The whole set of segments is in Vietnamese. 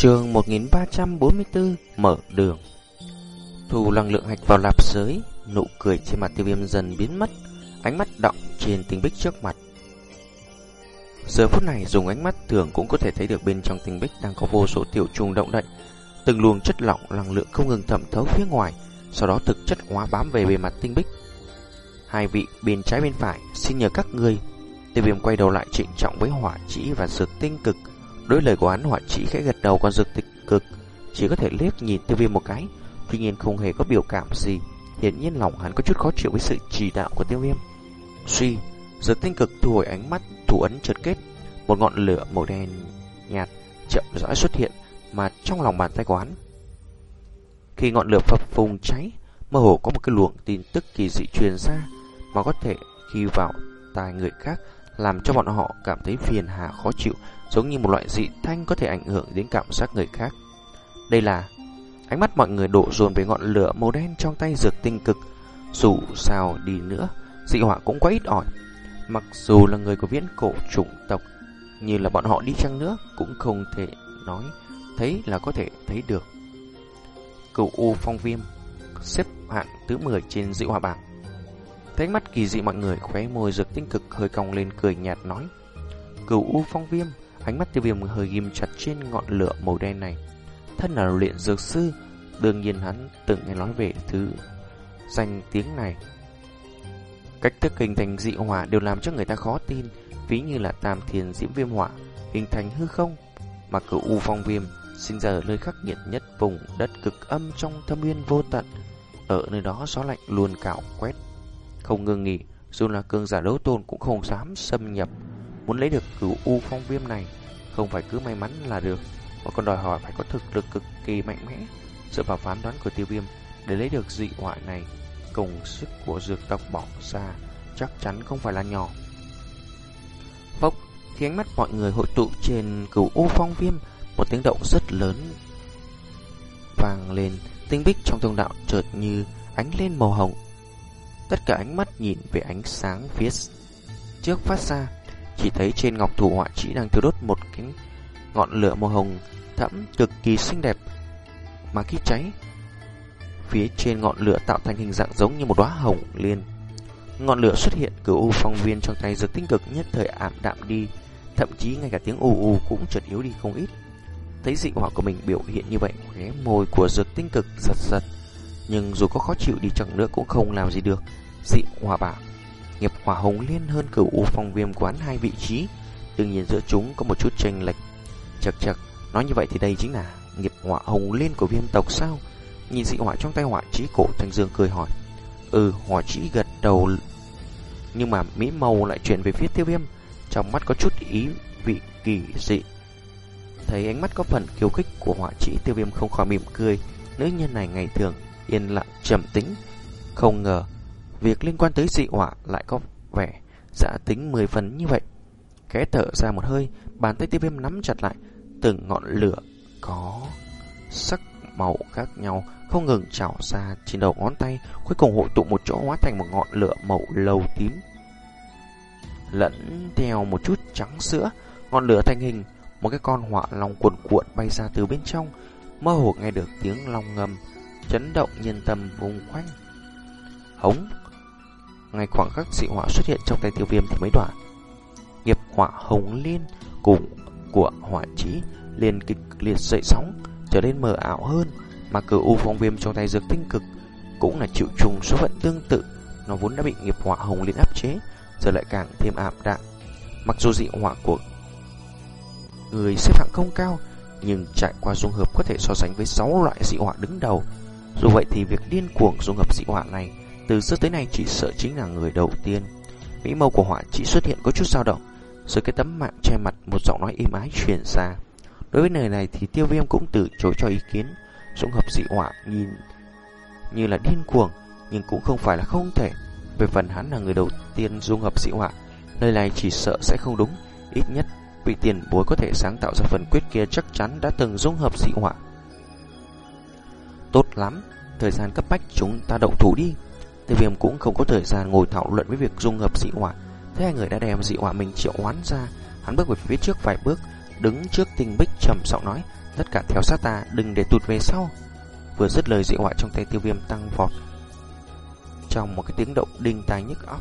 Trường 1344 Mở đường. Thu năng lượng hạch vào lạp giới Nụ cười trên mặt tiêu viêm dần biến mất, Ánh mắt động trên tinh bích trước mặt. Giờ phút này dùng ánh mắt thường cũng có thể thấy được bên trong tinh bích đang có vô số tiểu trùng động đậy. Từng luồng chất lỏng năng lượng không ngừng thẩm thấu phía ngoài, Sau đó thực chất hóa bám về bề mặt tinh bích. Hai vị bên trái bên phải, Xin nhờ các người Tiêu viêm quay đầu lại trịnh trọng với hỏa chỉ và dược tinh cực. Đối lời của hắn, họa chỉ khẽ gật đầu còn dược tích cực, Chỉ có thể liếc nhìn tiêu viêm một cái. Tuy nhiên không hề có biểu cảm gì, Hiển nhiên lòng hắn có chút khó chịu với sự chỉ đạo của tiêu viêm. Suy, Dược tinh cực thu hồi ánh mắt, Thủ ấn chợt kết. Một ngọn lửa màu đen nhạt chậm rãi xuất hiện, Mà trong lòng bàn tay của hắn. Khi ngọn lửa phập phùng cháy, Mơ hồ có một cái luồng tin tức kỳ dị truyền ra, Mà có thể khi vào tai người khác. Làm cho bọn họ cảm thấy phiền hà khó chịu, Giống như một loại dị thanh có thể ảnh hưởng đến cảm giác người khác. Đây là, Ánh mắt mọi người đổ dồn về ngọn lửa màu đen trong tay dược tinh cực. Dù sao đi nữa, Dị họa cũng quá ít ỏi. Mặc dù là người của viễn cổ chủng tộc, Như là bọn họ đi chăng nữa Cũng không thể nói Thấy là có thể thấy được. Cựu U Phong Viêm, Xếp hạng thứ 10 trên dị họa bảng. Thấy mắt kỳ dị mọi người Khóe môi dược tinh cực, hơi cong lên cười nhạt nói. Cửu U Phong Viêm, Ánh mắt tiêu viêm hơi ghim chặt trên ngọn lửa màu đen này. Thân là luyện dược sư, Đương nhiên hắn từng nghe nói về thứ danh tiếng này. Cách thức hình thành dị hỏa đều làm cho người ta khó tin, Ví như là tam thiền diễm viêm hỏa, Hình thành hư không, Mà cửu u phong viêm Sinh ra ở nơi khắc nghiệt nhất vùng đất cực âm trong thâm nguyên vô tận. Ở nơi đó gió lạnh luôn cạo quét không ngừng nghỉ, Dù là cương giả đấu tôn cũng không dám xâm nhập. Muốn lấy được cửu u phong viêm này, Không phải cứ may mắn là được, Mà còn đòi hỏi phải có thực lực cực kỳ mạnh mẽ. Dựa vào phán đoán của tiêu viêm, Để lấy được dị họa này Cùng sức của dược tộc bỏ ra Chắc chắn không phải là nhỏ. Phốc, Khi ánh mắt mọi người hội tụ trên cửu u phong viêm, Một tiếng động rất lớn vang lên. Tinh bích trong thông đạo chợt như ánh lên màu hồng. Tất cả ánh mắt nhìn về ánh sáng phía trước phát ra, Chỉ thấy trên ngọc thủ họa chỉ đang thiêu đốt một cái ngọn lửa màu hồng thẫm cực kỳ xinh đẹp, Mà khi cháy, Phía trên ngọn lửa tạo thành hình dạng giống như một đóa hồng liên. Ngọn lửa xuất hiện, cửu u phong viên trong tay dược tinh cực, nhất thời ảm đạm đi, Thậm chí ngay cả tiếng ù ù cũng chợt yếu đi không ít. Thấy dị hỏa của mình biểu hiện như vậy, Khóe môi của dược tinh cực giật giật. Nhưng dù có khó chịu đi chẳng nữa cũng không làm gì được. Dị hỏa bảo Nghiệp hỏa hồng liên hơn cửu u phong viêm quán hai vị trí. Đương nhiên giữa chúng có một chút tranh lệch. Chật chật, Nói như vậy thì đây chính là nghiệp hỏa hồng liên của viêm tộc sao? Nhìn dị hỏa trong tay hỏa trí cổ Thanh Dương cười hỏi. Ừ hỏa trí gật đầu. Nhưng mà mỹ màu lại chuyển về phía tiêu viêm. Trong mắt có chút ý vị kỳ dị. Thấy ánh mắt có phần kiêu khích của hỏa chỉ Tiêu viêm không khỏi mỉm cười. Nữ nhân này ngày thường yên lặng trầm tĩnh. Không ngờ Việc liên quan tới dị hỏa lại có vẻ Giả tính mười phần như vậy. Khẽ thở ra một hơi Bàn tay tiêu viêm nắm chặt lại Từng ngọn lửa có sắc màu khác nhau không ngừng trào ra trên đầu ngón tay, cuối cùng hội tụ một chỗ hóa thành một ngọn lửa màu lầu tím. Lẫn theo một chút trắng sữa, ngọn lửa thành hình, một cái con hỏa long cuộn cuộn bay ra từ bên trong, mơ hồ nghe được tiếng long ngầm, chấn động nhân tâm vùng quanh. Hống! Ngay khoảng khắc dị hỏa xuất hiện trong tay tiêu viêm thì mấy đoạn. Nghiệp hỏa hồng liên cùng của hỏa trí liền kịch liệt dậy sóng, trở nên mờ ảo hơn, mà cửu u phong viêm trong tay dược tinh cực cũng là chịu trùng số phận tương tự, nó vốn đã bị nghiệp hỏa hồng liên áp chế, giờ lại càng thêm ảm đạm. Mặc dù dị hỏa của người xếp hạng không cao, nhưng trải qua dung hợp có thể so sánh với 6 loại dị hỏa đứng đầu. Dù vậy thì việc điên cuồng dung hợp dị hỏa này từ xưa tới nay chỉ sợ chính là người đầu tiên. Mỹ mâu của hỏa chỉ xuất hiện có chút dao động, rồi cái tấm mạng che mặt một giọng nói im ái truyền ra. Đối với lời này thì tiêu viêm cũng từ chối cho ý kiến Dung hợp dị hỏa nhìn như là điên cuồng Nhưng cũng không phải là không thể Về phần hắn là người đầu tiên dung hợp dị hỏa Lời này chỉ sợ sẽ không đúng Ít nhất vị tiền bối có thể sáng tạo ra phần quyết kia chắc chắn đã từng dung hợp dị hỏa Tốt lắm. Thời gian cấp bách chúng ta động thủ đi. Tiêu viêm cũng không có thời gian ngồi thảo luận với việc dung hợp dị hỏa. Thế hai người đã đem dị hỏa mình triệu hoán ra. Hắn bước về phía trước vài bước, Đứng trước tinh bích trầm giọng nói, Tất cả theo sát ta, Đừng để tụt về sau. Vừa dứt lời, dị hỏa trong tay tiêu viêm tăng vọt Trong một cái tiếng động đinh tai nhức óc.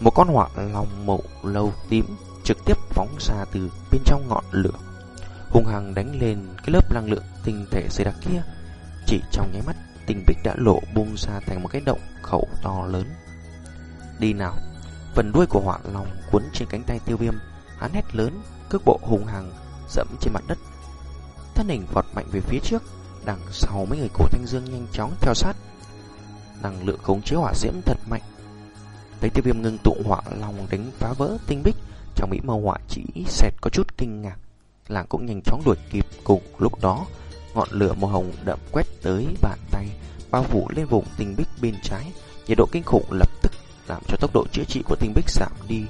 Một con hỏa lòng mộ lâu tím Trực tiếp phóng ra từ bên trong ngọn lửa, hung hăng đánh lên cái lớp năng lượng tinh thể dày đặc kia. Chỉ trong nháy mắt, tinh bích đã lộ bung ra thành một cái động khẩu to lớn. Đi nào! Phần đuôi của họa lòng cuốn trên cánh tay tiêu viêm, hắn hét lớn, cước bộ hùng hằng, dẫm trên mặt đất. Thân hình vọt mạnh về phía trước, đằng sau mấy người cổ thanh dương nhanh chóng theo sát. Năng lượng khống chế hỏa diễm thật mạnh. Thấy tiêu viêm ngưng tụ hỏa lòng đánh phá vỡ tinh bích, trong mỹ màu hỏa chỉ xẹt có chút kinh ngạc làng cũng nhanh chóng đuổi kịp cùng lúc đó ngọn lửa màu hồng đậm quét tới bàn tay bao phủ lên vùng tinh bích bên trái. Nhiệt độ kinh khủng lập tức làm cho tốc độ chữa trị của tinh bích giảm đi.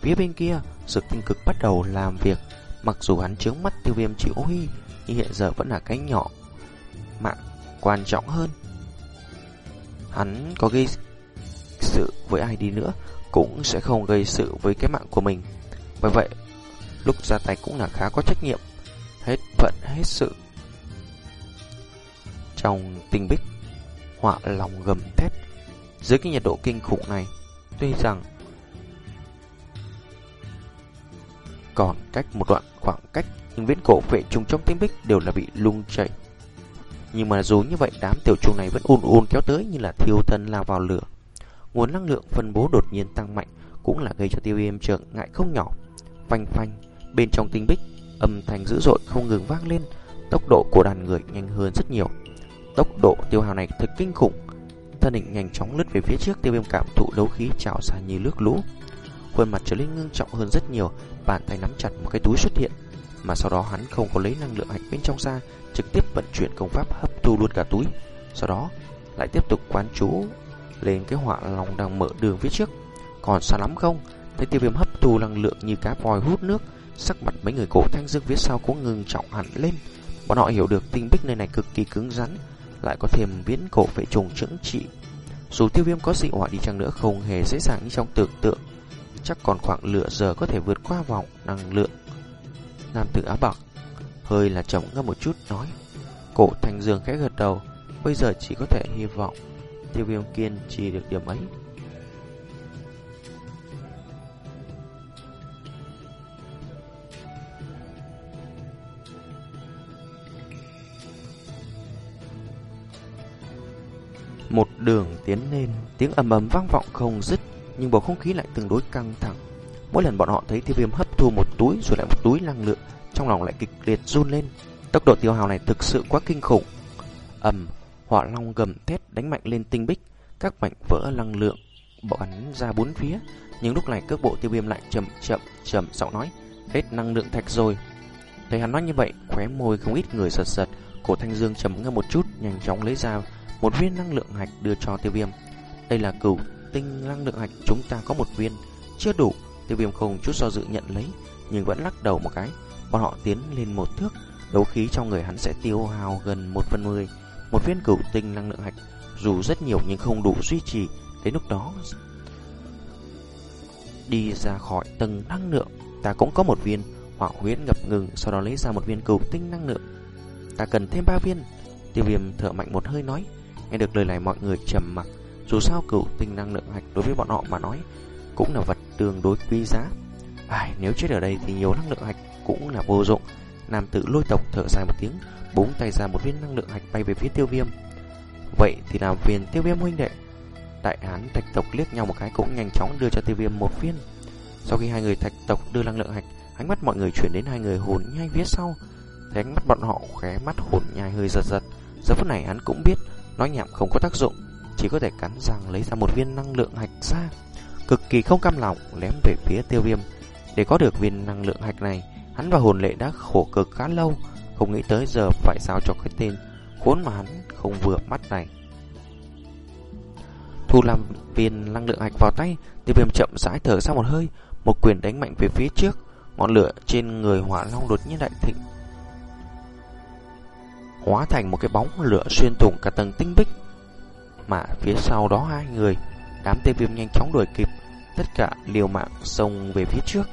Phía bên kia sự tinh cực bắt đầu làm việc. Mặc dù hắn chướng mắt tiêu viêm chịu huy nhưng hiện giờ vẫn là cái nhỏ mạng quan trọng hơn. Hắn có gây sự với ai đi nữa cũng sẽ không gây sự với cái mạng của mình. Bởi vậy lúc ra tay cũng là khá có trách nhiệm, hết phận hết sự. Trong tinh bích, họa lòng gầm thét, dưới cái nhiệt độ kinh khủng này, tuy rằng còn cách một đoạn khoảng cách, nhưng viễn cổ vệ trùng trong tinh bích đều là bị lung chảy. Nhưng mà dù như vậy, đám tiểu trùng này vẫn ùn ùn kéo tới như là thiêu thân lao vào lửa. Nguồn năng lượng phân bố đột nhiên tăng mạnh cũng là gây cho tiêu viêm trường ngại không nhỏ. Phanh phanh, Bên trong tinh bích, âm thanh dữ dội không ngừng vang lên, tốc độ của đàn người nhanh hơn rất nhiều. Tốc độ tiêu hao này thật kinh khủng. Thân hình nhanh chóng lướt về phía trước, tiêu viêm cảm thụ đấu khí trào ra như nước lũ. Khuôn mặt trở nên ngưng trọng hơn rất nhiều, bàn tay nắm chặt một cái túi xuất hiện, mà sau đó hắn không có lấy năng lượng hạch bên trong ra, trực tiếp vận chuyển công pháp hấp thu luôn cả túi. Sau đó lại tiếp tục quán chú lên cái họa lòng đang mở đường phía trước. Còn xa lắm không? Thấy tiêu viêm hấp thu năng lượng như cá voi hút nước, Sắc mặt mấy người cổ thanh dương phía sau cũng ngưng trọng hẳn lên Bọn họ hiểu được tinh bích nơi này cực kỳ cứng rắn lại có thêm viễn cổ vệ trùng chững trị. Dù tiêu viêm có dị hỏa đi chăng nữa không hề dễ dàng như trong tưởng tượng. Chắc còn khoảng lửa giờ có thể vượt qua vòng năng lượng. Nam tử áo bạc Hơi là chồng ngâm một chút nói, Cổ thanh dương khẽ gật đầu, Bây giờ chỉ có thể hy vọng Tiêu viêm kiên trì được điểm ấy. Một đường tiến lên, tiếng ầm ầm vang vọng không dứt, nhưng bầu không khí lại tương đối căng thẳng. Mỗi lần bọn họ thấy tiêu viêm hấp thu một túi rồi lại một túi năng lượng, trong lòng lại kịch liệt run lên. Tốc độ tiêu hào này thực sự quá kinh khủng. ầm, hỏa long gầm thét đánh mạnh lên tinh bích, các mảnh vỡ năng lượng bắn ra bốn phía. Nhưng lúc này cước bộ tiêu viêm lại chậm chậm chậm giọng nói, hết năng lượng thạch rồi. Thấy hắn nói như vậy, khóe môi không ít người giật giật, cổ thanh dương trầm ngâm một chút, nhanh chóng lấy ra một viên năng lượng hạch đưa cho tiêu viêm. Đây là cửu tinh năng lượng hạch, chúng ta có một viên, chưa đủ. Tiêu viêm không chút do dự nhận lấy, nhưng vẫn lắc đầu một cái. Bọn họ tiến lên một thước, đấu khí trong người hắn sẽ tiêu hao gần một phần mười. Một viên cửu tinh năng lượng hạch, dù rất nhiều nhưng không đủ duy trì. Đến lúc đó, đi ra khỏi tầng năng lượng, ta cũng có một viên hỏa huyễn ngập ngừng, sau đó lấy ra một viên cửu tinh năng lượng. Ta cần thêm ba viên. Tiêu viêm thở mạnh một hơi nói, Nghe được lời này mọi người trầm mặc. Dù sao cửu tinh năng lượng hạch đối với bọn họ mà nói Cũng là vật tương đối quý giá. Ai, Nếu chết ở đây thì nhiều năng lượng hạch cũng là vô dụng. Nam tử lôi tộc thở dài một tiếng Búng tay ra một viên năng lượng hạch bay về phía tiêu viêm. Vậy thì làm phiền tiêu viêm huynh đệ. Đại hán thạch tộc liếc nhau một cái cũng nhanh chóng đưa cho tiêu viêm một viên. Sau khi hai người thạch tộc đưa năng lượng hạch Ánh mắt mọi người chuyển đến hai người hồn nhai phía sau. Thấy ánh mắt bọn họ khé mắt hồn nhai hơi giật giật. Giờ phút này hắn cũng biết Nói nhảm không có tác dụng, Chỉ có thể cắn răng lấy ra một viên năng lượng hạch ra, Cực kỳ không cam lòng Lém về phía tiêu viêm. Để có được viên năng lượng hạch này, Hắn và hồn lệ đã khổ cực khá lâu, Không nghĩ tới giờ phải sao cho cái tên Khốn mà hắn không vừa mắt này. Thu làm viên năng lượng hạch vào tay, Tiêu viêm chậm rãi thở ra một hơi, Một quyền đánh mạnh về phía trước, Ngọn lửa trên người hỏa long đột nhiên đại thịnh hóa thành một cái bóng lửa xuyên thủng cả tầng tinh bích. Mà phía sau đó hai người, đám tên viêm nhanh chóng đuổi kịp, tất cả liều mạng xông về phía trước.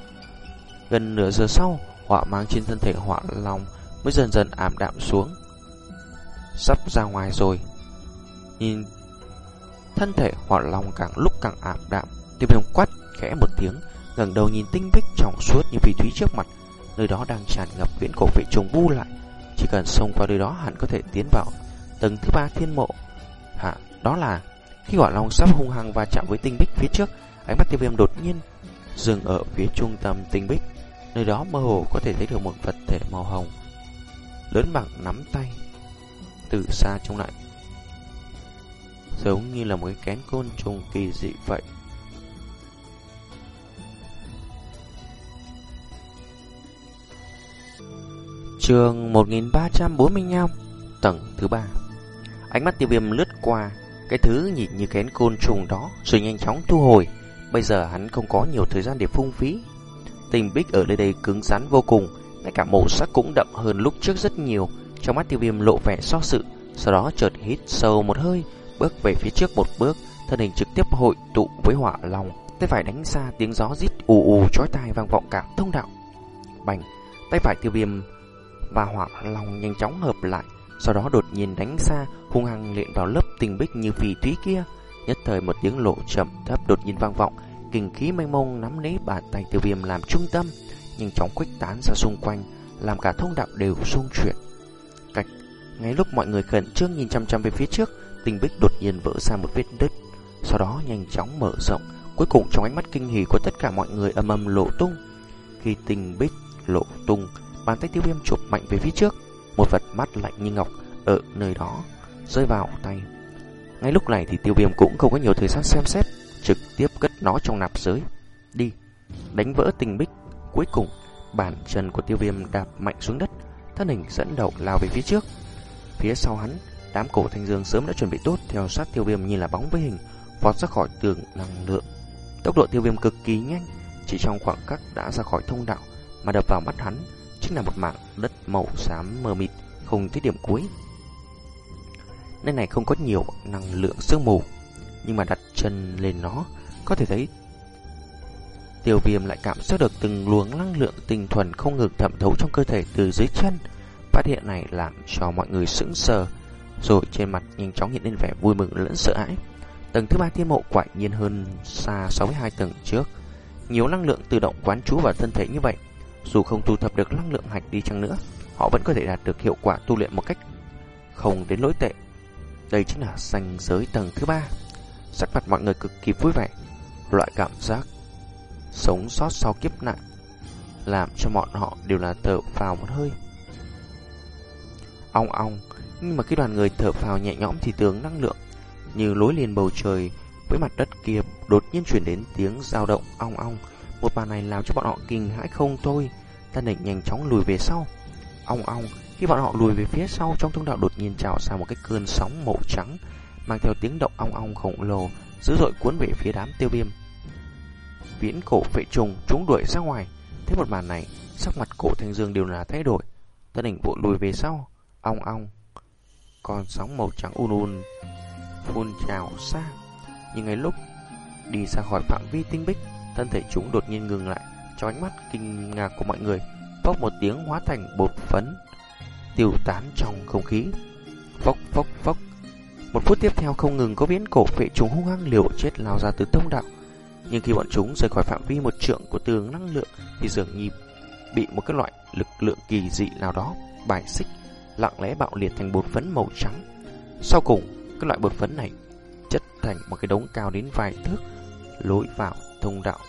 Gần nửa giờ sau, họa mang trên thân thể họa lòng mới dần dần ảm đạm xuống. Sắp ra ngoài rồi. Nhìn thân thể họa lòng càng lúc càng ảm đạm, tiêu viêm quát khẽ một tiếng, ngẩng đầu nhìn tinh bích trong suốt như vị thúy trước mặt, nơi đó đang tràn ngập viễn cổ vệ trùng bu lại, chỉ cần xông qua nơi đó hẳn có thể tiến vào tầng thứ ba thiên mộ. Hạ, đó là khi hỏa long sắp hung hăng va chạm với tinh bích phía trước, ánh mắt tiêu viêm đột nhiên dừng ở phía trung tâm tinh bích, nơi đó mơ hồ có thể thấy được một vật thể màu hồng lớn bằng nắm tay. Từ xa trông lại, giống như là một cái kén côn trùng kỳ dị vậy. Trường 1345 Tầng thứ ba. Ánh mắt tiêu viêm lướt qua Cái thứ nhìn như kén côn trùng đó, Rồi nhanh chóng thu hồi. Bây giờ hắn không có nhiều thời gian để phung phí. Tình bích ở nơi đây cứng rắn vô cùng, Ngay cả màu sắc cũng đậm hơn lúc trước rất nhiều. Trong mắt tiêu viêm lộ vẻ so sự, Sau đó chợt hít sâu một hơi, Bước về phía trước một bước, Thân hình trực tiếp hội tụ với hỏa lòng Tay phải đánh ra tiếng gió rít ù ù chói tai vang vọng cả thông đạo. Bành, Tay phải tiêu viêm và hỏa lòng nhanh chóng hợp lại, sau đó đột nhiên đánh xa, hung hăng lện vào lớp tình bích như phì thúy kia. Nhất thời một tiếng lộ chậm thấp đột nhiên vang vọng, kinh khí mênh mông nắm lấy bàn tay tiêu viêm làm trung tâm, nhanh chóng khuếch tán ra xung quanh, làm cả thông đạo đều xung chuyển. Cách, ngay lúc mọi người khẩn trương nhìn chăm chăm về phía trước, tình bích đột nhiên vỡ ra một vết đứt, sau đó nhanh chóng mở rộng, cuối cùng trong ánh mắt kinh hỉ của tất cả mọi người âm âm lộ tung. Khi tình bích lộ tung, Bàn tay tiêu viêm chụp mạnh về phía trước. Một vật mắt lạnh như ngọc Ở nơi đó Rơi vào tay. Ngay lúc này thì tiêu viêm cũng không có nhiều thời gian xem xét, Trực tiếp cất nó trong nạp giới. Đi, Đánh vỡ tình bích. Cuối cùng, Bàn chân của tiêu viêm đạp mạnh xuống đất, Thân hình dẫn đầu lao về phía trước. Phía sau hắn, Đám cổ thanh dương sớm đã chuẩn bị tốt, Theo sát tiêu viêm như là bóng với hình Vọt ra khỏi tường năng lượng. Tốc độ tiêu viêm cực kỳ nhanh, Chỉ trong khoảng cách đã ra khỏi thông đạo Mà đập vào mắt hắn chính là một mảng đất màu xám mờ mịt, không thấy điểm cuối. Nơi này không có nhiều năng lượng sương mù, nhưng mà đặt chân lên nó, có thể thấy tiêu viêm lại cảm giác được từng luồng năng lượng tinh thuần không ngừng thẩm thấu trong cơ thể từ dưới chân. Phát hiện này làm cho mọi người sững sờ, rồi trên mặt nhanh chóng hiện lên vẻ vui mừng lẫn sợ hãi. Tầng thứ ba thiên mộ quả nhiên hơn xa so với hai tầng trước. Nhiều năng lượng tự động quán trú vào thân thể như vậy dù không thu thập được năng lượng hạch đi chăng nữa, họ vẫn có thể đạt được hiệu quả tu luyện một cách không đến lỗi tệ. Đây chính là sanh giới tầng thứ ba. Sắc mặt mọi người cực kỳ vui vẻ. Loại cảm giác sống sót sau kiếp nạn làm cho bọn họ đều là thở phào một hơi. Ong ong, nhưng mà khi đoàn người thở phào nhẹ nhõm thì tướng năng lượng như lối liền bầu trời với mặt đất kia đột nhiên chuyển đến tiếng dao động ong ong một màn này làm cho bọn họ kinh hãi không thôi. tân định nhanh chóng lùi về sau. Ong ong, khi bọn họ lùi về phía sau trong thông đạo đột nhiên trào ra một cái cơn sóng màu trắng, mang theo tiếng động ong ong khổng lồ, dữ dội cuốn về phía đám tiêu viêm. Viễn cổ vệ trùng chúng đuổi ra ngoài. Thấy một màn này, sắc mặt cổ thanh dương đều là thay đổi. tân định vội lùi về sau. Ong ong. Con sóng màu trắng un un phun trào xa. Nhưng ngay lúc đi ra khỏi phạm vi tinh bích, thân thể chúng đột nhiên ngừng lại, cho ánh mắt kinh ngạc của mọi người, phốc một tiếng hóa thành bột phấn, tiêu tán trong không khí. Phốc phốc phốc. Một phút tiếp theo không ngừng có biến cổ vệ chúng hung hăng liều chết lao ra từ thông đạo. Nhưng khi bọn chúng rời khỏi phạm vi một trượng của tường năng lượng thì dường như bị một cái loại lực lượng kỳ dị nào đó bài xích, lặng lẽ bạo liệt thành bột phấn màu trắng. Sau cùng, cái loại bột phấn này chất thành một cái đống cao đến vài thước, lối vào thông đạo.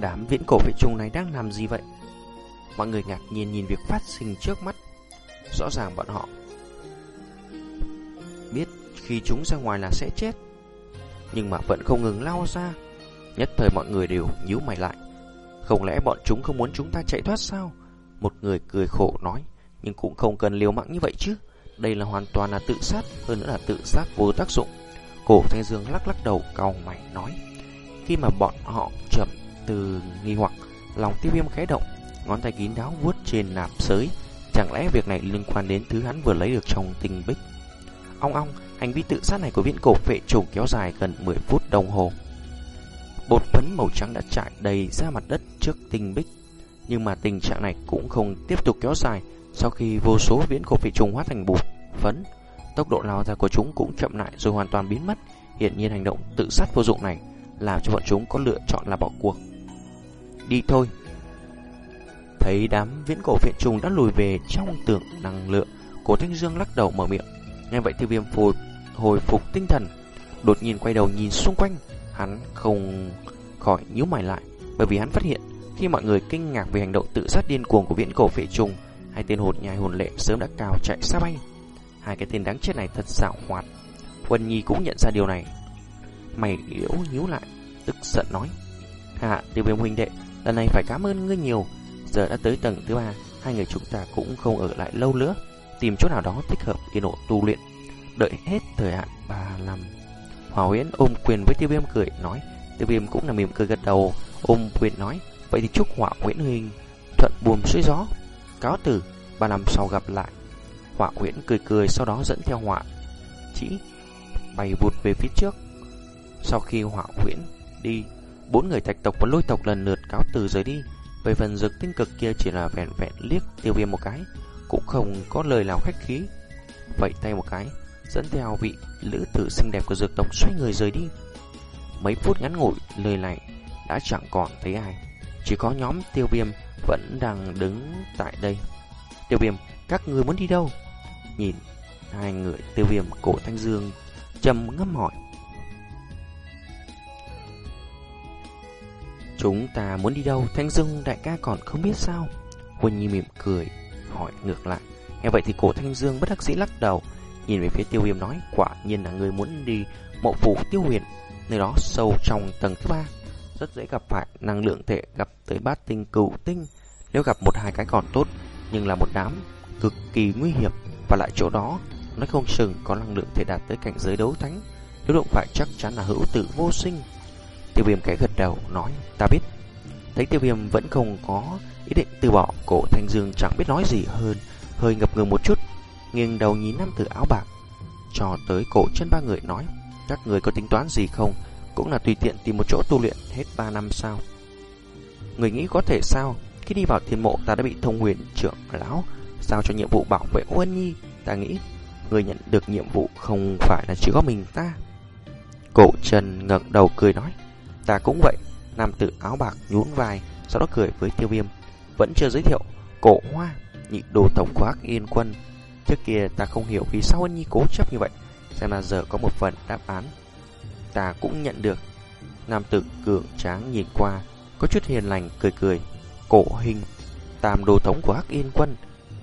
Đám viễn cổ vệ trùng này đang làm gì vậy? Mọi người ngạc nhiên nhìn việc phát sinh trước mắt. Rõ ràng bọn họ biết khi chúng ra ngoài là sẽ chết. Nhưng mà vẫn không ngừng lao ra. Nhất thời mọi người đều nhíu mày lại. Không lẽ bọn chúng không muốn chúng ta chạy thoát sao? Một người cười khổ nói. Nhưng cũng không cần liều mạng như vậy chứ. Đây là hoàn toàn là tự sát, hơn nữa là tự sát vô tác dụng. Cổ Thanh Dương lắc lắc đầu cau mày nói. Khi mà bọn họ chậm từ nghi hoặc, lòng tiêu viêm khẽ động, ngón tay kín đáo vuốt trên nạp sới. Chẳng lẽ việc này liên quan đến thứ hắn vừa lấy được trong tinh bích? Ong ong, hành vi tự sát này của viễn cổ vệ trùng kéo dài gần 10 phút đồng hồ. Bột phấn màu trắng đã trải đầy ra mặt đất trước tinh bích. Nhưng mà tình trạng này cũng không tiếp tục kéo dài Sau khi vô số viễn cổ vệ trùng hóa thành bột phấn Tốc độ lao ra của chúng cũng chậm lại rồi hoàn toàn biến mất. Hiện nhiên hành động tự sát vô dụng này Làm cho bọn chúng có lựa chọn là bỏ cuộc. Đi thôi. Thấy đám viễn cổ phiện trùng đã lùi về trong tượng năng lượng, Cổ Thanh Dương lắc đầu mở miệng. Nghe vậy tiêu viêm phục hồi phục tinh thần, Đột nhiên quay đầu nhìn xung quanh. Hắn không khỏi nhíu mày lại, Bởi vì hắn phát hiện Khi mọi người kinh ngạc về hành động tự sát điên cuồng của viễn cổ phệ trùng, Hai tên hồn nhai hồn lệ sớm đã cao chạy xa bay. Hai cái tên đáng chết này thật xảo hoạt. Quân Nhi cũng nhận ra điều này. Mày yếu nhíu lại, Tức giận nói. Hạ tiêu viêm huynh đệ, Lần này phải cảm ơn ngươi nhiều. Giờ đã tới tầng thứ ba, Hai người chúng ta cũng không ở lại lâu nữa. Tìm chỗ nào đó thích hợp yên ổn tu luyện. Đợi hết thời hạn 3 năm. Hòa huyễn ôm quyền với tiêu viêm cười, nói. Tiêu viêm cũng là mỉm cười gật đầu, Ôm quyền nói. Vậy thì chúc họa huyễn huynh thuận buồm xuôi gió. Cáo từ, ba năm sau gặp lại. Họa huyễn cười cười Sau đó dẫn theo họa Chỉ bay vụt về phía trước. Sau khi họa huyễn đi, Bốn người thạch tộc và lôi tộc lần lượt cáo từ rời đi. Về phần dược tinh cực kia chỉ là vẹn vẹn liếc tiêu viêm một cái, Cũng không có lời nào khách khí. Vậy tay một cái, Dẫn theo vị lữ tử xinh đẹp của dược tộc xoay người rời đi. Mấy phút ngắn ngủi, Lời này đã chẳng còn thấy ai. Chỉ có nhóm tiêu viêm Vẫn đang đứng tại đây. Tiêu viêm, các người muốn đi đâu? Nhìn, hai người tiêu viêm cổ thanh dương trầm ngâm hỏi. Chúng ta muốn đi đâu? Thanh Dương đại ca còn không biết sao? Huân Nhi mỉm cười, Hỏi ngược lại. Nghe vậy thì cổ Thanh Dương bất đắc dĩ lắc đầu, Nhìn về phía tiêu viêm nói, Quả nhiên là người muốn đi mộ phủ tiêu huyền, Nơi đó sâu trong tầng thứ ba. Rất dễ gặp phải, năng lượng tệ Gặp tới bát tinh cửu tinh. Nếu gặp một hai cái còn tốt, Nhưng là một đám cực kỳ nguy hiểm. Và lại chỗ đó nó không chừng có năng lượng thể đạt tới cảnh giới đấu thánh, Nếu động phải chắc chắn là hữu tử vô sinh. Tiêu viêm cái gật đầu, nói, Ta biết. Thấy tiêu viêm vẫn không có ý định từ bỏ, Cổ thanh dương chẳng biết nói gì hơn, Hơi ngập ngừng một chút, Nghiêng đầu nhìn nam tử áo bạc, Cho tới cổ chân ba người, nói, Các người có tính toán gì không? Cũng là tùy tiện tìm một chỗ tu luyện hết 3 năm sao? Người nghĩ có thể sao? Khi đi vào thiên mộ, ta đã bị thông huyền trưởng lão sao cho nhiệm vụ bảo vệ Uân Nhi? Ta nghĩ Người nhận được nhiệm vụ không phải là chỉ có mình ta. Cổ trần ngẩng đầu cười nói, Ta cũng vậy. Nam tử áo bạc nhún vai, Sau đó cười với tiêu viêm. Vẫn chưa giới thiệu Cổ hoa, Nhị đồ tổng của Hắc Yên Quân. Trước kia ta không hiểu vì sao Ân Nhi cố chấp như vậy. Xem là giờ có một phần đáp án. Ta cũng nhận được. Nam tử cường tráng nhìn qua, Có chút hiền lành, cười cười. Cổ hình, Tam đồ thống của Hắc Yên Quân.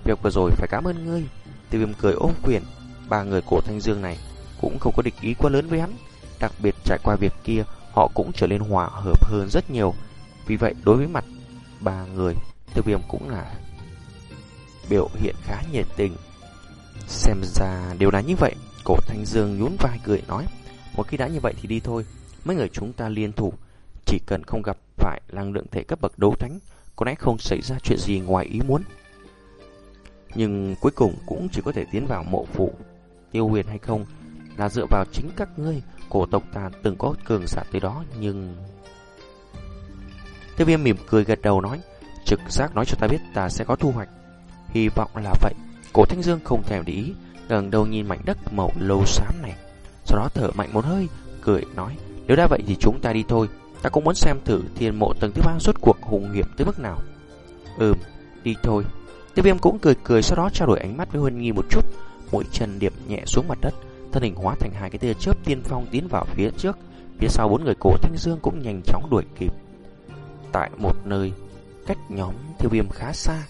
Việc vừa rồi phải cảm ơn ngươi. Tiêu viêm cười ôm quyền. Ba người cổ thanh dương này Cũng không có địch ý quá lớn với hắn. Đặc biệt trải qua việc kia, Họ cũng trở nên hòa hợp hơn rất nhiều. Vì vậy, đối với mặt ba người, Tiêu viêm cũng là Biểu hiện khá nhiệt tình. Xem ra điều là như vậy. Cổ Thanh Dương nhún vai cười nói, Một khi đã như vậy thì đi thôi. Mấy người chúng ta liên thủ, Chỉ cần không gặp phải năng lượng thể cấp bậc đấu thánh, Có lẽ không xảy ra chuyện gì ngoài ý muốn. Nhưng cuối cùng cũng chỉ có thể tiến vào mộ phụ Tiêu huyền hay không Là dựa vào chính các ngươi Cổ tộc ta từng có cường giả tới đó Nhưng Tiêu viêm mỉm cười gật đầu nói Trực giác nói cho ta biết ta sẽ có thu hoạch Hy vọng là vậy Cổ Thanh Dương không thèm để ý, gần đầu nhìn mảnh đất màu lâu xám này. Sau đó thở mạnh một hơi, cười nói, nếu đã vậy thì chúng ta đi thôi. Ta cũng muốn xem thử thiên mộ tầng thứ ba suốt cuộc hùng hiểm tới mức nào. Ừm, đi thôi. Tiêu viêm cũng cười cười sau đó trao đổi ánh mắt với Huân Nghi một chút, mũi chân điệp nhẹ xuống mặt đất, thân hình hóa thành hai cái tia chớp tiên phong tiến vào phía trước. Phía sau bốn người cổ Thanh Dương cũng nhanh chóng đuổi kịp. Tại một nơi cách nhóm tiêu viêm khá xa,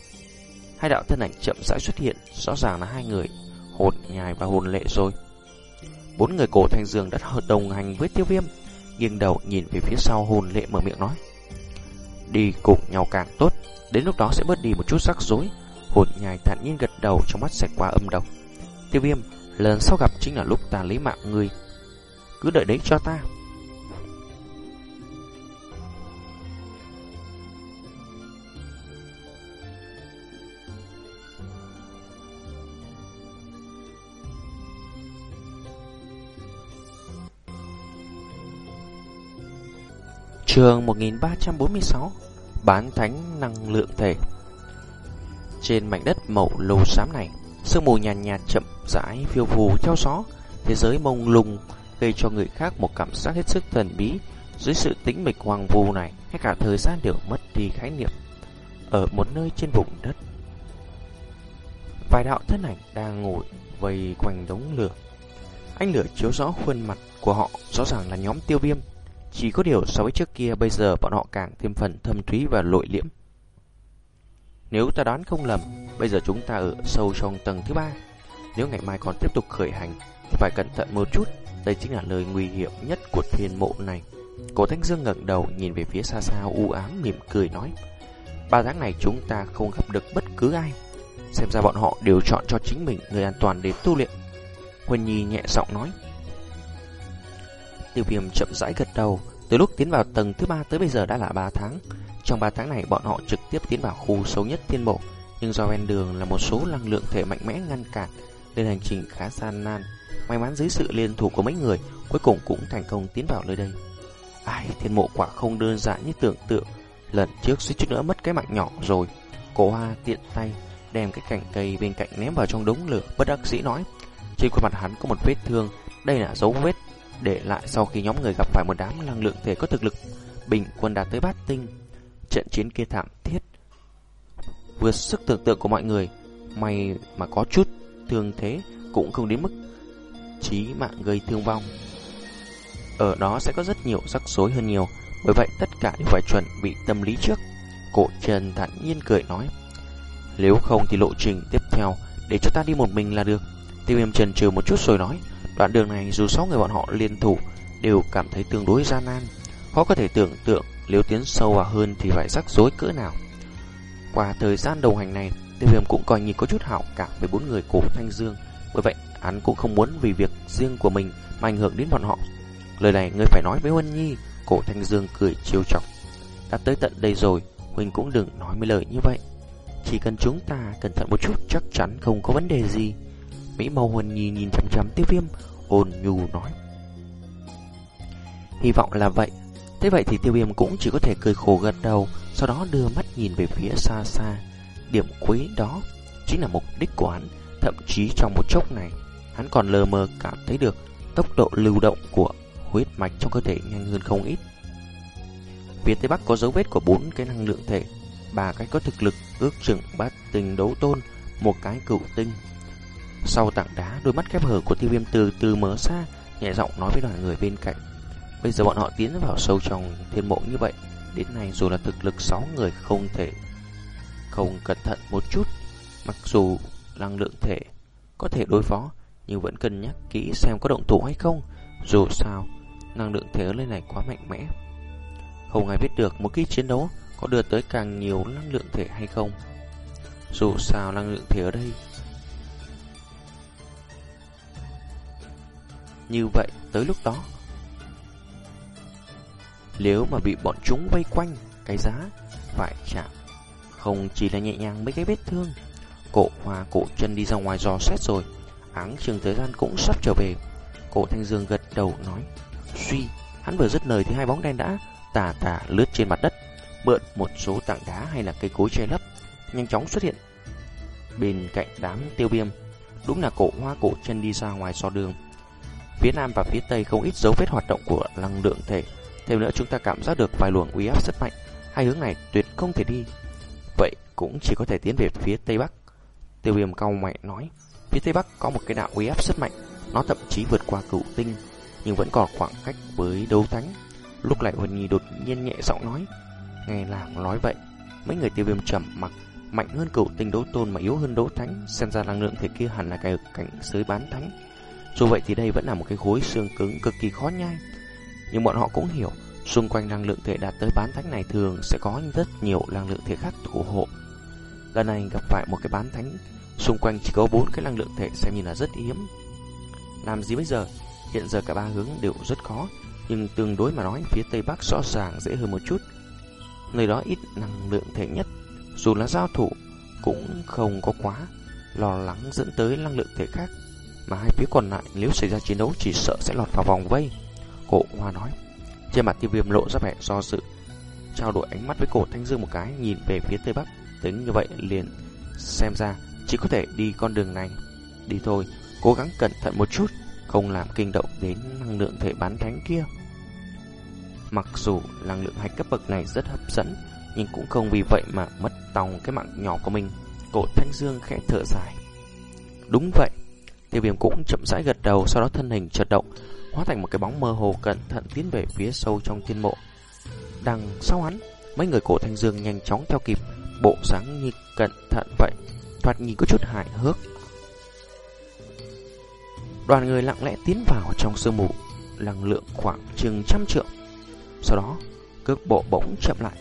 Hai đạo thân ảnh chậm rãi xuất hiện, rõ ràng là hai người, hồn nhài và hồn lệ rồi. Bốn người cổ thanh dương đã đồng hành với tiêu viêm, nghiêng đầu nhìn về phía sau hồn lệ mở miệng nói. Đi cùng nhau càng tốt, đến lúc đó sẽ bớt đi một chút rắc rối. Hột nhài thản nhiên gật đầu trong mắt sạch qua âm độc. Tiêu viêm, lần sau gặp chính là lúc ta lấy mạng ngươi Cứ đợi đấy cho ta. Trường 1346 bán thánh năng lượng thể. Trên mảnh đất màu lô xám này, sương mù nhàn nhạt, nhạt chậm rãi phiêu phù theo gió, thế giới mông lung gây cho người khác một cảm giác hết sức thần bí. Dưới sự tĩnh mịch hoàng vu này, ngay cả thời gian đều mất đi khái niệm. Ở một nơi trên vùng đất, vài đạo thân ảnh đang ngồi vây quanh đống lửa. Ánh lửa chiếu rõ khuôn mặt của họ, rõ ràng là nhóm tiêu viêm. Chỉ có điều so với trước kia bây giờ bọn họ càng thêm phần thâm thúy và lội liễm. Nếu ta đoán không lầm, bây giờ chúng ta ở sâu trong tầng thứ ba. Nếu ngày mai còn tiếp tục khởi hành, thì phải cẩn thận một chút. Đây chính là lời nguy hiểm nhất của thiên mộ này. Cổ Thanh Dương ngẩng đầu nhìn về phía xa xa u ám mỉm cười nói. Ba tháng này chúng ta không gặp được bất cứ ai. Xem ra bọn họ đều chọn cho chính mình người an toàn để tu luyện. Huân Nhi nhẹ giọng nói. Tiêu viêm chậm rãi gật đầu. Từ lúc tiến vào tầng thứ ba tới bây giờ đã là ba tháng. Trong 3 tháng này bọn họ trực tiếp tiến vào khu xấu nhất thiên bộ. Nhưng do ven đường là một số năng lượng thể mạnh mẽ ngăn cản nên hành trình khá gian nan. May mắn dưới sự liên thủ của mấy người cuối cùng cũng thành công tiến vào nơi đây. Ai, thiên mộ quả không đơn giản như tưởng tượng. Lần trước suýt chút nữa mất cái mạng nhỏ rồi. Cổ hoa tiện tay đem cái cành cây bên cạnh ném vào trong đống lửa bất đắc dĩ nói. Trên khuôn mặt hắn có một vết thương, đây là dấu vết để lại sau khi nhóm người gặp phải một đám năng lượng thể có thực lực bình quân đạt tới bát tinh. Trận chiến kia thảm thiết vượt sức tưởng tượng của mọi người, may mà có chút thương thế cũng không đến mức chí mạng gây thương vong. Ở đó sẽ có rất nhiều rắc rối hơn nhiều, bởi vậy tất cả đều phải chuẩn bị tâm lý trước. Cổ Trần thản nhiên cười nói, nếu không thì lộ trình tiếp theo để cho ta đi một mình là được. Tiêu viêm trần trừ một chút rồi nói, đoạn đường này dù sáu người bọn họ liên thủ đều cảm thấy tương đối gian nan. Khó có thể tưởng tượng nếu tiến sâu vào hơn thì phải rắc rối cỡ nào. Qua thời gian đồng hành này, tiêu viêm cũng coi như có chút hảo cảm với bốn người cổ Thanh Dương. Bởi vậy, hắn cũng không muốn vì việc riêng của mình mà ảnh hưởng đến bọn họ. Lời này ngươi phải nói với Huân Nhi, cổ Thanh Dương cười chiêu chọc. Đã tới tận đây rồi, Huynh cũng đừng nói mấy lời như vậy. Chỉ cần chúng ta cẩn thận một chút chắc chắn không có vấn đề gì. Mỹ Mâu Huân Nhi nhìn chăm chăm tiêu viêm, ôn nhu nói. Hy vọng là vậy. Thế vậy thì tiêu viêm cũng chỉ có thể cười khổ gật đầu, sau đó đưa mắt nhìn về phía xa xa. Điểm cuối đó chính là mục đích của hắn, thậm chí trong một chốc này, hắn còn lờ mờ cảm thấy được tốc độ lưu động của huyết mạch trong cơ thể nhanh hơn không ít. Phía Tây Bắc có dấu vết của bốn cái năng lượng thể, ba cái có thực lực ước chừng bát tinh đấu tôn, một cái cựu tinh. Sau tảng đá, đôi mắt khép hở của tiêu viêm từ từ mở xa, nhẹ giọng nói với đoàn người bên cạnh. Bây giờ bọn họ tiến vào sâu trong thiên mộ như vậy, đến nay dù là thực lực 6 người không thể không cẩn thận một chút, mặc dù năng lượng thể có thể đối phó, nhưng vẫn cân nhắc kỹ xem có động thủ hay không. Dù sao, năng lượng thể ở nơi này quá mạnh mẽ. Không ai biết được một khi chiến đấu có đưa tới càng nhiều năng lượng thể hay không. Dù sao năng lượng thể ở đây Như vậy tới lúc đó nếu mà bị bọn chúng vây quanh, Cái giá phải trả Không chỉ là nhẹ nhàng mấy cái vết thương, Cổ Hoa, cổ chân đi ra ngoài dò xét rồi, Áng trường thời gian cũng sắp trở về. Cổ thanh dương gật đầu nói, Suy, Hắn vừa dứt lời thì hai bóng đen đã tà tà lướt trên mặt đất, Mượn một số tảng đá hay là cây cối che lấp, Nhanh chóng xuất hiện Bên cạnh đám tiêu viêm. Đúng là cổ hoa, cổ chân đi ra ngoài so đường. Phía nam và phía tây không ít dấu vết hoạt động của năng lượng thể. Thêm nữa chúng ta cảm giác được vài luồng uy áp rất mạnh. Hai hướng này tuyệt không thể đi. Vậy cũng chỉ có thể tiến về phía tây bắc. Tiêu viêm cao mẹ nói. Phía tây bắc có một cái đạo uy áp rất mạnh. Nó thậm chí vượt qua cựu tinh. Nhưng vẫn còn khoảng cách với đấu thánh. Lúc lại Huân Nhi đột nhiên nhẹ giọng nói. Nghe làng nói vậy. Mấy người tiêu viêm trầm mặc, mạnh hơn cựu tinh đấu tôn mà yếu hơn đấu thánh xem ra năng lượng thể kia hẳn là cái cảnh giới bán thánh dù vậy thì đây vẫn là một cái khối xương cứng cực kỳ khó nhai. Nhưng bọn họ cũng hiểu, xung quanh năng lượng thể đạt tới bán thánh này thường sẽ có rất nhiều năng lượng thể khác thủ hộ. Lần này gặp phải một cái bán thánh, xung quanh chỉ có bốn cái năng lượng thể xem như là rất hiếm. Làm gì bây giờ? Hiện giờ cả ba hướng đều rất khó, nhưng tương đối mà nói phía tây bắc rõ ràng dễ hơn một chút. Nơi đó ít năng lượng thể nhất, dù là giao thủ cũng không có quá lo lắng dẫn tới năng lượng thể khác mà hai phía còn lại nếu xảy ra chiến đấu chỉ sợ sẽ lọt vào vòng vây. Cổ Hoa nói. Trên mặt tiêu viêm lộ ra vẻ do dự. trao đổi ánh mắt với cổ Thanh Dương một cái, nhìn về phía tây bắc, tính như vậy liền xem ra chỉ có thể đi con đường này. Đi thôi, cố gắng cẩn thận một chút, không làm kinh động đến năng lượng thể bán thánh kia. Mặc dù năng lượng hạch cấp bậc này rất hấp dẫn, nhưng cũng không vì vậy mà mất tòng cái mạng nhỏ của mình. Cổ Thanh Dương khẽ thở dài. Đúng vậy, tiêu viêm cũng chậm rãi gật đầu, sau đó thân hình chợt động, hóa thành một cái bóng mơ hồ cẩn thận tiến về phía sâu trong thiên mộ. Đằng sau hắn, mấy người cổ Thanh Dương nhanh chóng theo kịp, bộ dáng như cẩn thận vậy, thoạt nhìn có chút hài hước. Đoàn người lặng lẽ tiến vào trong sương mù, năng lượng khoảng chừng trăm trượng. Sau đó, cước bộ bỗng chậm lại.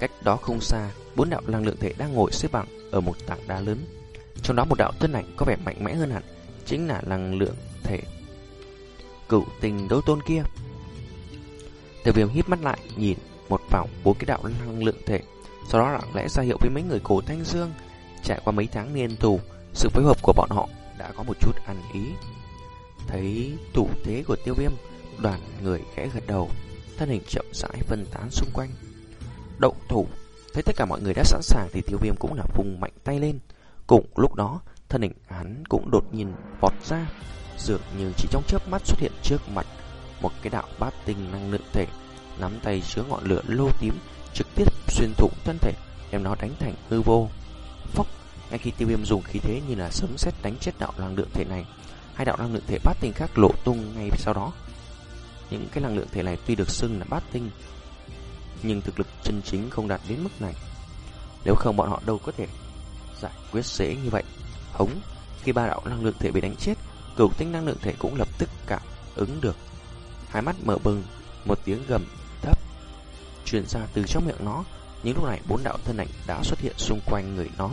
Cách đó không xa, bốn đạo năng lượng thể đang ngồi xếp bằng ở một tảng đá lớn. Trong đó một đạo thân ảnh có vẻ mạnh mẽ hơn hẳn, chính là năng lượng thể cựu tình đấu tôn kia. Tiêu viêm híp mắt lại, nhìn một vòng bốn cái đạo năng lượng thể, sau đó lặng lẽ ra hiệu với mấy người cổ thanh dương. Trải qua mấy tháng niên tù, sự phối hợp của bọn họ đã có một chút ăn ý. Thấy thủ thế của tiêu viêm, đoàn người khẽ gật đầu, thân hình chậm rãi phân tán xung quanh. Động thủ, thấy tất cả mọi người đã sẵn sàng thì tiêu viêm cũng là vùng mạnh tay lên. Cùng lúc đó, thân hình hắn cũng đột nhiên vọt ra, dường như chỉ trong chớp mắt xuất hiện trước mặt một cái đạo bát tinh năng lượng thể, nắm tay chứa ngọn lửa lô tím trực tiếp xuyên thủng thân thể, đem nó đánh thành hư vô. Phốc, ngay khi tiêu viêm dùng khí thế như là sấm sét đánh chết đạo năng lượng thể này, hai đạo năng lượng thể bát tinh khác lộ tung ngay sau đó. Những cái năng lượng thể này tuy được xưng là bát tinh, nhưng thực lực chân chính không đạt đến mức này. Nếu không bọn họ đâu có thể giải quyết dễ như vậy. Hống, khi ba đạo năng lượng thể bị đánh chết, cửu tinh năng lượng thể cũng lập tức cảm ứng được. Hai mắt mở bừng, một tiếng gầm thấp truyền ra từ trong miệng nó. những lúc này bốn đạo thân ảnh đã xuất hiện xung quanh người nó.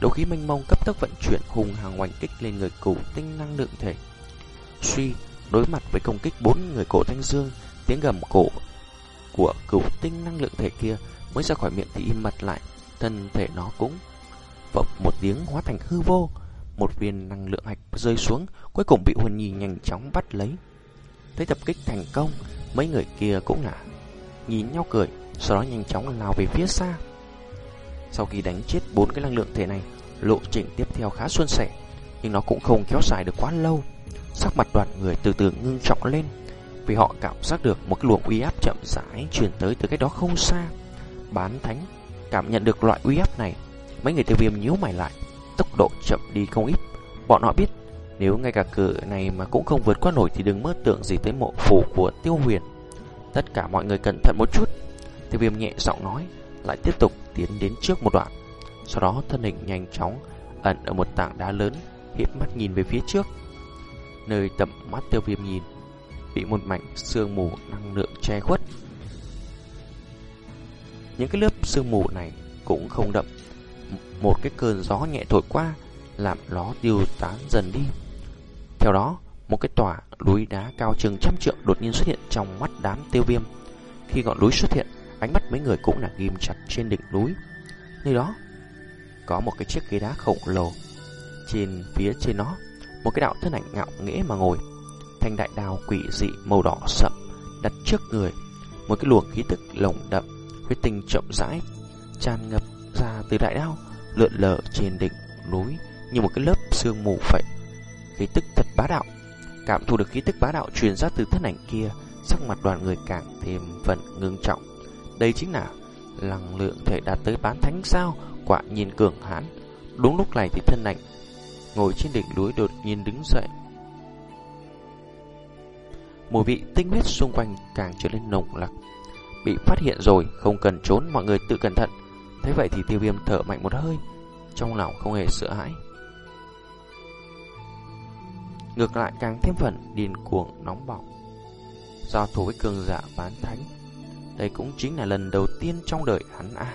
Đấu khí mênh mông cấp tốc vận chuyển hùng hàng oanh kích lên người cửu tinh năng lượng thể. Suy đối mặt với công kích bốn người cổ thanh dương, tiếng gầm cổ của cửu tinh năng lượng thể kia mới ra khỏi miệng thì im mặt lại, thân thể nó cũng phập một tiếng hóa thành hư vô, một viên năng lượng hạch rơi xuống, cuối cùng bị Huân Nhi nhanh chóng bắt lấy. Thấy tập kích thành công, mấy người kia cũng ngả. nhìn nhau cười, sau đó nhanh chóng lao về phía xa. Sau khi đánh chết bốn cái năng lượng thể này, lộ trình tiếp theo khá suôn sẻ, nhưng nó cũng không kéo dài được quá lâu. Sắc mặt đoàn người từ từ ngưng trọng lên, vì họ cảm giác được một cái luồng uy áp chậm rãi truyền tới từ cái đó không xa. Bán thánh cảm nhận được loại uy áp này, mấy người tiêu viêm nhíu mày lại, tốc độ chậm đi không ít. Bọn họ biết, nếu ngay cả cửa này mà cũng không vượt qua nổi thì đừng mơ tưởng gì tới mộ phủ của tiêu huyền. Tất cả mọi người cẩn thận một chút. Tiêu viêm nhẹ giọng nói, lại tiếp tục tiến đến trước một đoạn. Sau đó thân hình nhanh chóng ẩn ở một tảng đá lớn, hiếp mắt nhìn về phía trước. Nơi tầm mắt tiêu viêm nhìn, bị một mảnh sương mù năng lượng che khuất. Những cái lớp sương mù này cũng không đậm. Một cái cơn gió nhẹ thổi qua, làm nó tiêu tán dần đi. Theo đó, một cái tòa núi đá cao chừng trăm trượng đột nhiên xuất hiện trong mắt đám tiêu viêm. Khi ngọn núi xuất hiện, ánh mắt mấy người cũng là ghim chặt trên đỉnh núi. Nơi đó, có một cái chiếc ghế đá khổng lồ. Trên phía trên nó, một cái đạo thân ảnh ngạo nghễ mà ngồi. Thanh đại đào quỷ dị màu đỏ sậm đặt trước người. Một cái luồng khí tức lồng đậm, huyết tinh chậm rãi, tràn ngập ra từ đại đao, lượn lờ trên đỉnh núi như một cái lớp sương mù vậy. Khí tức thật bá đạo. Cảm thụ được khí tức bá đạo truyền ra từ thân ảnh kia, sắc mặt đoàn người càng thêm phần ngưng trọng. Đây chính là năng lượng thể đạt tới bán thánh sao, quả nhìn cường hãn. Đúng lúc này thì thân ảnh ngồi trên đỉnh núi đột nhiên đứng dậy. Mùi vị tinh huyết xung quanh càng trở nên nồng lặc. Bị phát hiện rồi, không cần trốn, mọi người tự cẩn thận. Thế vậy thì tiêu viêm thở mạnh một hơi, trong lòng không hề sợ hãi. Ngược lại càng thêm phần điên cuồng nóng bỏng Giao thủ với cường giả bán thánh Đây cũng chính là lần đầu tiên trong đời hắn à